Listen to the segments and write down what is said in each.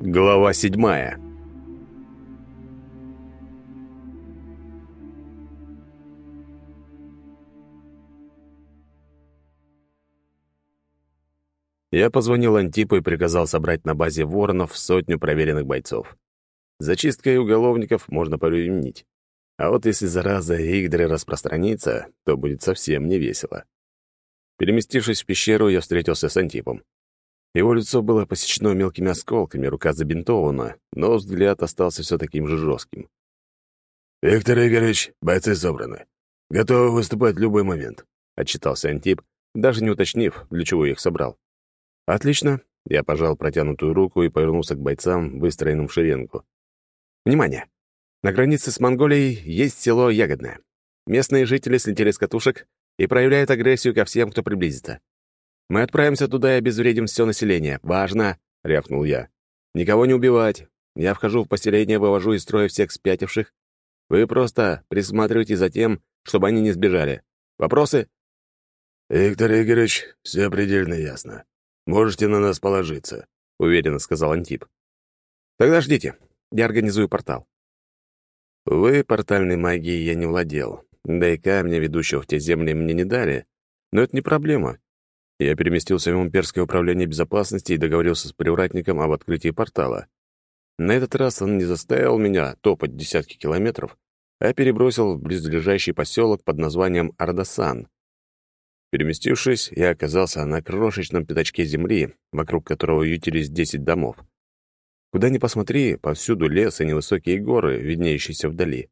Глава седьмая Я позвонил Антипу и приказал собрать на базе воронов сотню проверенных бойцов. Зачисткой уголовников можно повременить. А вот если зараза Игдры распространится, то будет совсем не весело. Переместившись в пещеру, я встретился с Антипом. Его лицо было посечено мелкими осколками, рука забинтована, но взгляд остался все таким же жестким. «Виктор Игоревич, бойцы собраны. Готовы выступать в любой момент», — отчитался Антип, даже не уточнив, для чего их собрал. «Отлично». Я пожал протянутую руку и повернулся к бойцам, выстроенным в шеренгу. «Внимание! На границе с Монголией есть село Ягодное. Местные жители слетели с катушек и проявляют агрессию ко всем, кто приблизится. Мы отправимся туда и обезвредим все население. Важно!» — рявкнул я. «Никого не убивать. Я вхожу в поселение, вывожу из строя всех спятивших. Вы просто присматривайте за тем, чтобы они не сбежали. Вопросы?» «Виктор Игоревич, все предельно ясно. Можете на нас положиться», — уверенно сказал Антип. «Тогда ждите. Я организую портал». Увы, портальной магией я не владел. Да и камня, ведущего в те земли, мне не дали. Но это не проблема. Я переместился в имперское управление безопасности и договорился с привратником об открытии портала. На этот раз он не заставил меня топать десятки километров, а перебросил в близлежащий поселок под названием Ардасан. Переместившись, я оказался на крошечном пятачке земли, вокруг которого ютились десять домов. Куда ни посмотри, повсюду лес и невысокие горы, виднеющиеся вдали.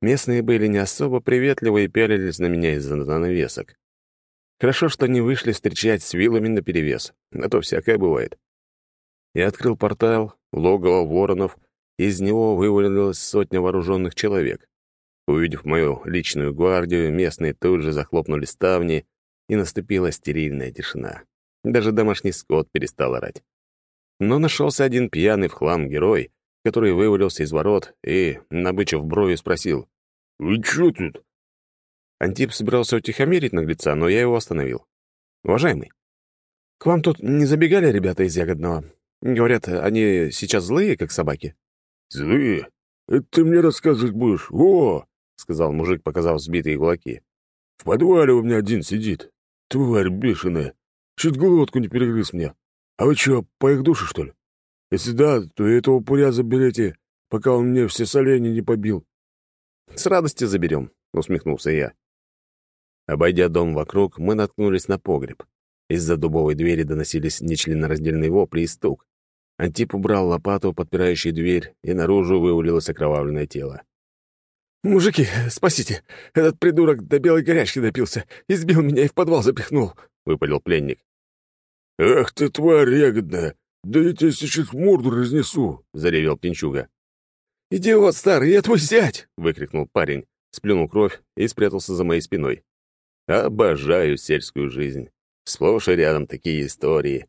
Местные были не особо приветливы и пялились на меня из-за занавесок. Хорошо, что не вышли встречать с вилами наперевес, а то всякое бывает. Я открыл портал, логово воронов, из него вывалилась сотня вооруженных человек. Увидев мою личную гвардию, местные тут же захлопнули ставни, и наступила стерильная тишина. Даже домашний скот перестал орать. Но нашелся один пьяный в хлам герой, который вывалился из ворот и, набычив брови, спросил. «Вы чё тут?» Антип собирался утихомирить наглеца, но я его остановил. «Уважаемый, к вам тут не забегали ребята из Ягодного? Говорят, они сейчас злые, как собаки?» «Злые? Это ты мне рассказывать будешь? О!» — сказал мужик, показав сбитые кулаки. «В подвале у меня один сидит. Тварь бешеная. Чуть глотку не перегрыз мне. А вы что, по их душе, что ли? Если да, то этого пуря заберете, пока он мне все соленья не побил». «С радостью заберем», — усмехнулся я. Обойдя дом вокруг, мы наткнулись на погреб. Из-за дубовой двери доносились нечленораздельные вопли и стук. Антип убрал лопату, подпирающую дверь, и наружу вывалилось окровавленное тело. «Мужики, спасите! Этот придурок до белой горячки допился, избил меня и в подвал запихнул!» — выпалил пленник. «Ах ты, тварь ягодная! Да я тебе сейчас морду разнесу!» — заревел Пинчуга. «Идиот старый, я твой зять!» — выкрикнул парень, сплюнул кровь и спрятался за моей спиной. «Обожаю сельскую жизнь. Сплошь и рядом такие истории.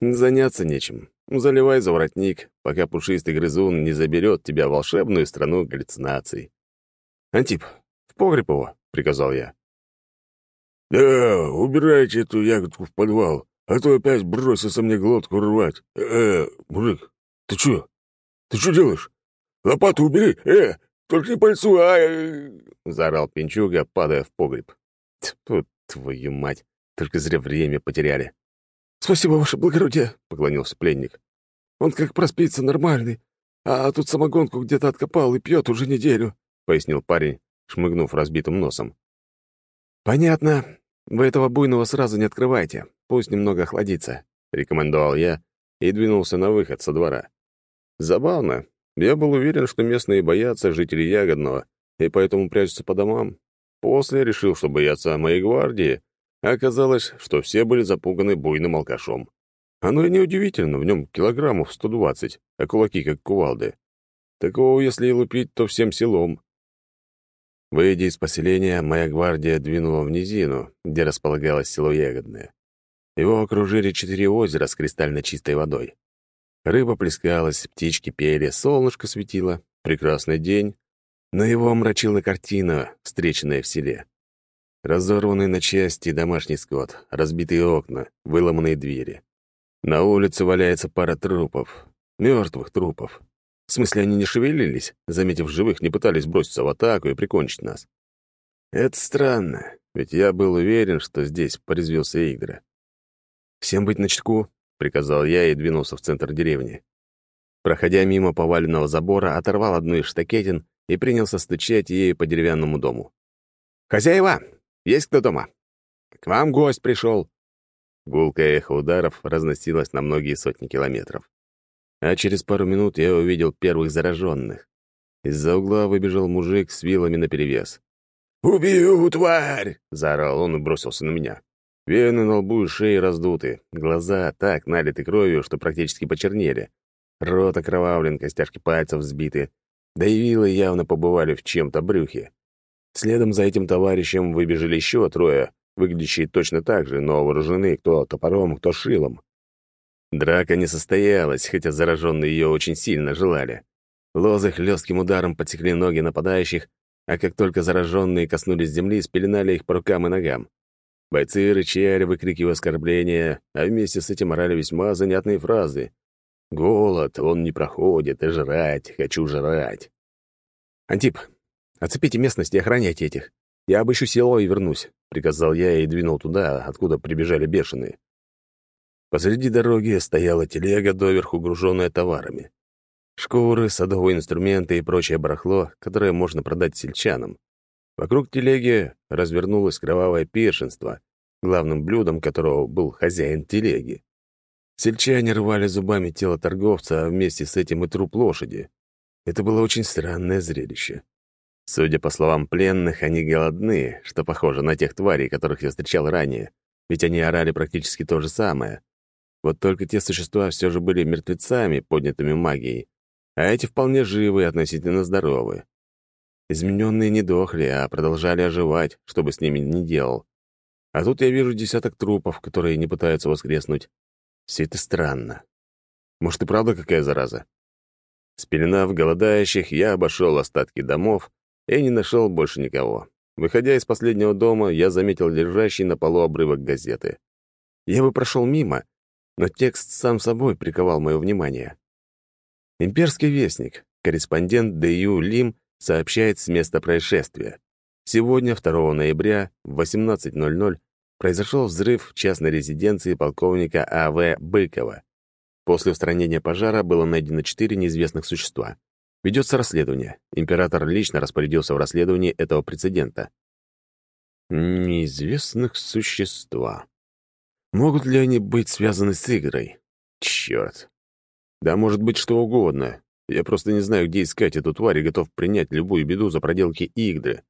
Заняться нечем. Заливай за воротник, пока пушистый грызун не заберет тебя в волшебную страну галлюцинаций. «Антип, в погреб его», — приказал я. «Да, убирайте эту ягодку в подвал, а то опять бросится мне глотку рвать. Э, мужик, ты чё? Ты что делаешь? Лопату убери, э, только не по лицу, а...» заорал Пинчуга, падая в погреб. Тьфу, твою мать, только зря время потеряли. «Спасибо, ваше благородие», — поклонился пленник. «Он как проспится нормальный, а тут самогонку где-то откопал и пьет уже неделю пояснил парень, шмыгнув разбитым носом. «Понятно. Вы этого буйного сразу не открывайте. Пусть немного охладится», — рекомендовал я и двинулся на выход со двора. Забавно. Я был уверен, что местные боятся жителей Ягодного и поэтому прячутся по домам. После решил, что боятся моей гвардии, оказалось, что все были запуганы буйным алкашом. Оно и неудивительно, в нем килограммов 120, а кулаки как кувалды. Такого, если и лупить, то всем селом. Выйдя из поселения, моя гвардия двинула в низину, где располагалось село Ягодное. Его окружили четыре озера с кристально чистой водой. Рыба плескалась, птички пели, солнышко светило. Прекрасный день. Но его омрачила картина, встреченная в селе. Разорванный на части домашний скот, разбитые окна, выломанные двери. На улице валяется пара трупов. Мертвых трупов. В смысле, они не шевелились, заметив живых, не пытались броситься в атаку и прикончить нас. Это странно, ведь я был уверен, что здесь порезвился Игра. «Всем быть начеку», — приказал я и двинулся в центр деревни. Проходя мимо поваленного забора, оторвал одну из штакетин и принялся стучать ею по деревянному дому. «Хозяева, есть кто дома? К вам гость пришел». Гулкое эхо ударов разносилось на многие сотни километров. А через пару минут я увидел первых зараженных. Из-за угла выбежал мужик с вилами наперевес. «Убью, тварь!» — заорал он и бросился на меня. Вены на лбу и шее раздуты, глаза так налиты кровью, что практически почернели. Рот окровавлен, костяшки пальцев сбиты. Да и вилы явно побывали в чем-то брюхе. Следом за этим товарищем выбежали еще трое, выглядящие точно так же, но вооружены кто топором, кто шилом. Драка не состоялась, хотя зараженные ее очень сильно желали. Лозы хлестким ударом подсекли ноги нападающих, а как только зараженные коснулись земли, спеленали их по рукам и ногам. Бойцы рычали, выкрикивая оскорбления, а вместе с этим орали весьма занятные фразы. «Голод, он не проходит, и жрать, хочу жрать». «Антип, оцепите местность и охраняйте этих. Я обыщу село и вернусь», — приказал я и двинул туда, откуда прибежали бешеные. Посреди дороги стояла телега, доверху груженная товарами. Шкуры, садовые инструменты и прочее барахло, которое можно продать сельчанам. Вокруг телеги развернулось кровавое пиршенство, главным блюдом которого был хозяин телеги. Сельчане рвали зубами тело торговца, а вместе с этим и труп лошади. Это было очень странное зрелище. Судя по словам пленных, они голодны, что похоже на тех тварей, которых я встречал ранее, ведь они орали практически то же самое. Вот только те существа все же были мертвецами, поднятыми магией, а эти вполне живы и относительно здоровы. Измененные не дохли, а продолжали оживать, что бы с ними ни делал. А тут я вижу десяток трупов, которые не пытаются воскреснуть. Все это странно. Может, и правда какая зараза? Спеленав голодающих, я обошел остатки домов и не нашел больше никого. Выходя из последнего дома, я заметил лежащий на полу обрывок газеты. Я бы прошел мимо, но текст сам собой приковал мое внимание. Имперский вестник, корреспондент Дэю Лим сообщает с места происшествия. Сегодня, 2 ноября, в 18.00, произошел взрыв в частной резиденции полковника А.В. Быкова. После устранения пожара было найдено четыре неизвестных существа. Ведется расследование. Император лично распорядился в расследовании этого прецедента. Неизвестных существа. Могут ли они быть связаны с игрой? Черт. Да может быть что угодно. Я просто не знаю, где искать эту тварь и готов принять любую беду за проделки Игдры.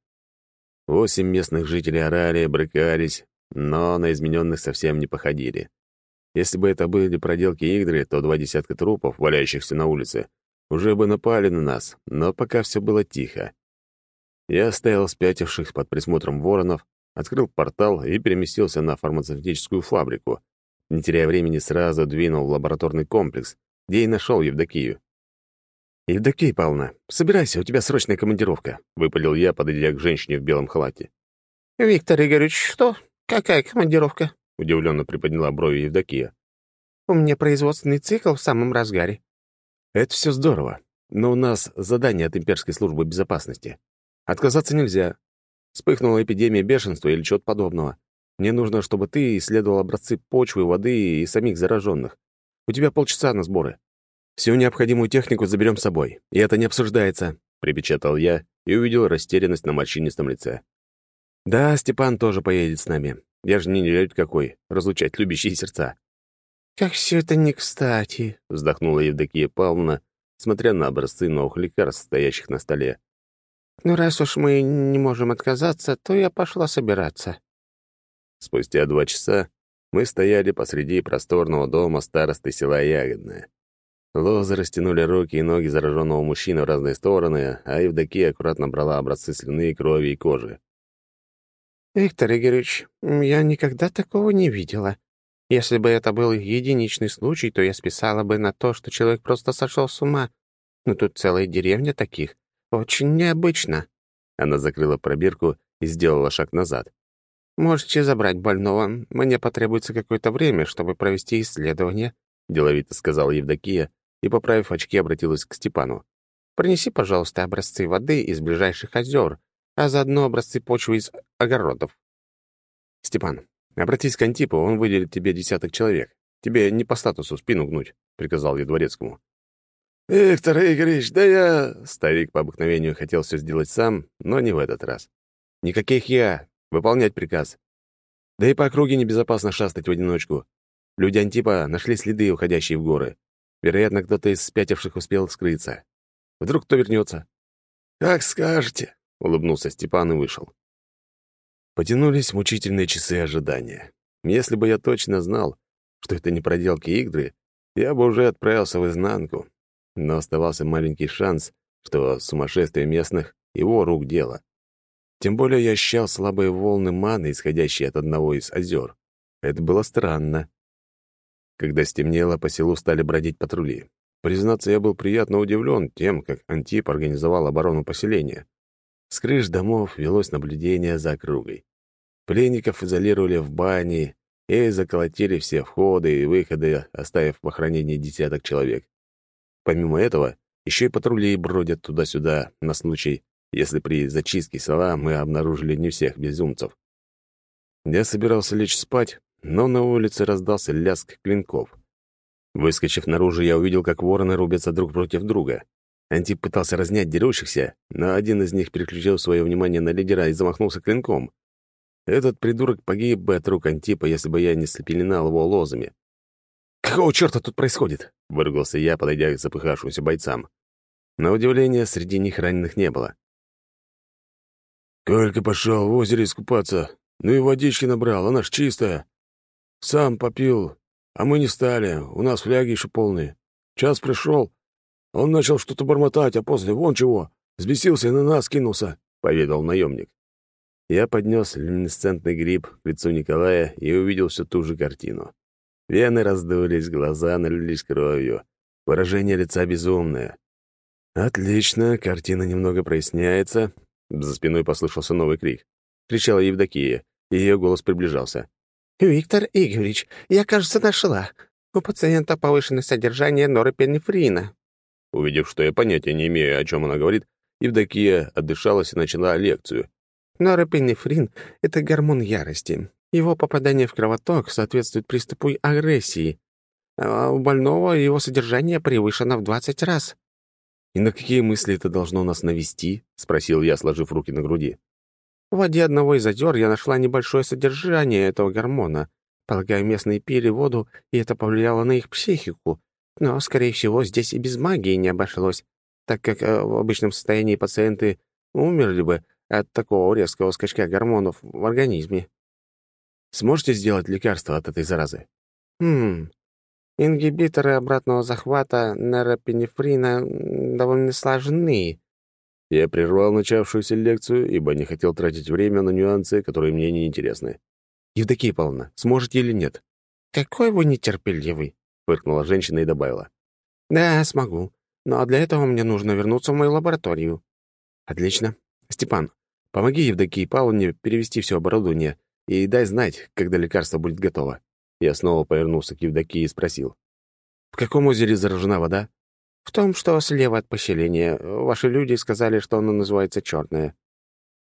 Восемь местных жителей орали, брыкались, но на измененных совсем не походили. Если бы это были проделки Игдры, то два десятка трупов, валяющихся на улице, уже бы напали на нас, но пока все было тихо. Я оставил спятивших под присмотром воронов, открыл портал и переместился на фармацевтическую фабрику. Не теряя времени, сразу двинул в лабораторный комплекс, где и нашел Евдокию. «Евдокия Павловна, собирайся, у тебя срочная командировка», — выпалил я, подойдя к женщине в белом халате. «Виктор Игоревич, что? Какая командировка?» — удивленно приподняла брови Евдокия. «У меня производственный цикл в самом разгаре». «Это все здорово, но у нас задание от имперской службы безопасности. Отказаться нельзя. Вспыхнула эпидемия бешенства или чего-то подобного. Мне нужно, чтобы ты исследовал образцы почвы, воды и самих зараженных. У тебя полчаса на сборы. Всю необходимую технику заберем с собой, и это не обсуждается», — припечатал я и увидел растерянность на морщинистом лице. «Да, Степан тоже поедет с нами. Я же не нелюдь какой, разлучать любящие сердца». «Как все это не кстати», — вздохнула Евдокия Павловна, смотря на образцы новых лекарств, стоящих на столе. «Ну, раз уж мы не можем отказаться, то я пошла собираться». Спустя два часа мы стояли посреди просторного дома старосты села Ягодное. Лозы растянули руки и ноги зараженного мужчины в разные стороны, а Евдокия аккуратно брала образцы слюны, крови и кожи. «Виктор Игоревич, я никогда такого не видела. Если бы это был единичный случай, то я списала бы на то, что человек просто сошел с ума. Но тут целая деревня таких. Очень необычно». Она закрыла пробирку и сделала шаг назад. «Можете забрать больного. Мне потребуется какое-то время, чтобы провести исследование», — деловито сказала Евдокия, и, поправив очки, обратилась к Степану. «Принеси, пожалуйста, образцы воды из ближайших озер, а заодно образцы почвы из огородов». «Степан, обратись к Антипу, он выделит тебе десяток человек. Тебе не по статусу спину гнуть», — приказал я дворецкому. «Виктор Игоревич, да я...» Старик по обыкновению хотел все сделать сам, но не в этот раз. «Никаких я. Выполнять приказ. Да и по округе небезопасно шастать в одиночку. Люди Антипа нашли следы, уходящие в горы. Вероятно, кто-то из спятивших успел скрыться. Вдруг кто вернется. «Как скажете», — улыбнулся Степан и вышел. Потянулись мучительные часы ожидания. Если бы я точно знал, что это не проделки Игдры, я бы уже отправился в изнанку. Но оставался маленький шанс, что сумасшествие местных — его рук дело. Тем более я ощущал слабые волны маны, исходящие от одного из озер. Это было странно. Когда стемнело, по селу стали бродить патрули. Признаться, я был приятно удивлен тем, как Антип организовал оборону поселения. С крыш домов велось наблюдение за округой. Пленников изолировали в бане и заколотили все входы и выходы, оставив в охранении десяток человек. Помимо этого, еще и патрули бродят туда-сюда на случай, если при зачистке села мы обнаружили не всех безумцев. Я собирался лечь спать, но на улице раздался лязг клинков. Выскочив наружу, я увидел, как вороны рубятся друг против друга. Антип пытался разнять дерущихся, но один из них переключил свое внимание на лидера и замахнулся клинком. Этот придурок погиб бы от рук Антипа, если бы я не спеленал его лозами. «Какого черта тут происходит?» — выругался я, подойдя к запыхавшимся бойцам. На удивление, среди них раненых не было. «Колька пошел в озере искупаться. Ну и водички набрал, она ж чистая. Сам попил, а мы не стали, у нас фляги еще полные. Час пришел, он начал что-то бормотать, а после вон чего, взбесился и на нас кинулся», — поведал наемник. Я поднес люминесцентный гриб к лицу Николая и увидел всю ту же картину. Вены раздулись, глаза налились кровью. Выражение лица безумное. «Отлично, картина немного проясняется». За спиной послышался новый крик. Кричала Евдокия, ее голос приближался. «Виктор Игоревич, я, кажется, нашла. У пациента повышенное содержание норопенефрина». Увидев, что я понятия не имею, о чем она говорит, Евдокия отдышалась и начала лекцию. Норопенефрин — это гормон ярости. Его попадание в кровоток соответствует приступу агрессии. А у больного его содержание превышено в 20 раз. «И на какие мысли это должно нас навести?» — спросил я, сложив руки на груди. В воде одного из озер я нашла небольшое содержание этого гормона. Полагаю, местные пили воду, и это повлияло на их психику. Но, скорее всего, здесь и без магии не обошлось, так как э, в обычном состоянии пациенты умерли бы от такого резкого скачка гормонов в организме. Сможете сделать лекарство от этой заразы? Хм. Ингибиторы обратного захвата нейропенефрина довольно сложны, я прервал начавшуюся лекцию, ибо не хотел тратить время на нюансы, которые мне не интересны. «Евдокия Павловна, сможете или нет?» «Какой вы нетерпеливый!» — фыркнула женщина и добавила. «Да, смогу. Но для этого мне нужно вернуться в мою лабораторию». «Отлично. Степан, помоги Евдокии Павловне перевести все оборудование и дай знать, когда лекарство будет готово». Я снова повернулся к Евдокии и спросил. «В каком озере заражена вода?» «В том, что слева от поселения. Ваши люди сказали, что оно называется Черное».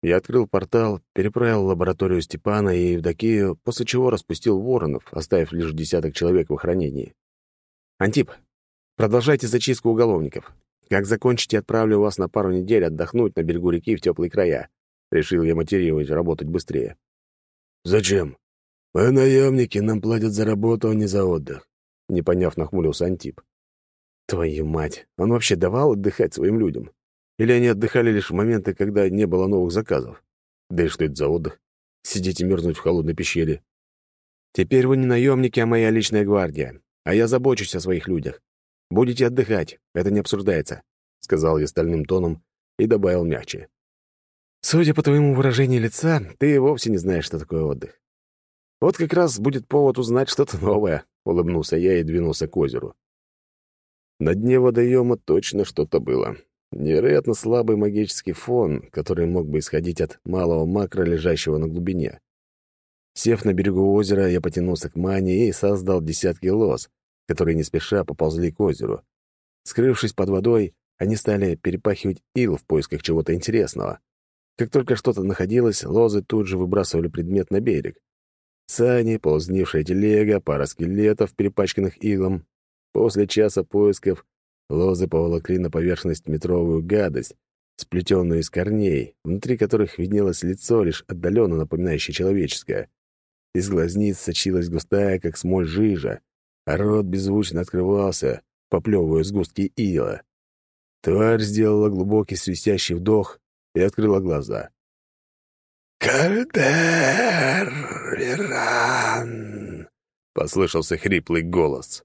Я открыл портал, переправил лабораторию Степана и Евдокию, после чего распустил воронов, оставив лишь десяток человек в охранении. «Антип, продолжайте зачистку уголовников. Как закончите, отправлю вас на пару недель отдохнуть на берегу реки в теплые края». Решил я мотивировать работать быстрее. «Зачем? Мы наемники, нам платят за работу, а не за отдых», — не поняв, нахмурился Антип. Твою мать, он вообще давал отдыхать своим людям? Или они отдыхали лишь в моменты, когда не было новых заказов? Да и что это за отдых? Сидеть и мерзнуть в холодной пещере. Теперь вы не наемники, а моя личная гвардия, а я забочусь о своих людях. Будете отдыхать, это не обсуждается», — сказал я стальным тоном и добавил мягче. «Судя по твоему выражению лица, ты вовсе не знаешь, что такое отдых. Вот как раз будет повод узнать что-то новое», — улыбнулся я и двинулся к озеру. На дне водоема точно что-то было. Невероятно слабый магический фон, который мог бы исходить от малого макро, лежащего на глубине. Сев на берегу озера, я потянулся к мане и создал десятки лоз, которые не спеша поползли к озеру. Скрывшись под водой, они стали перепахивать ил в поисках чего-то интересного. Как только что-то находилось, лозы тут же выбрасывали предмет на берег. Сани, ползнившая телега, пара скелетов, перепачканных илом. После часа поисков лозы поволокли на поверхность метровую гадость, сплетенную из корней, внутри которых виднелось лицо, лишь отдаленно напоминающее человеческое. Из глазниц сочилась густая, как смоль, жижа, а рот беззвучно открывался, поплевывая сгустки ила. Тварь сделала глубокий свистящий вдох и открыла глаза. «Кальдер, Веран!» — послышался хриплый голос.